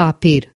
papir.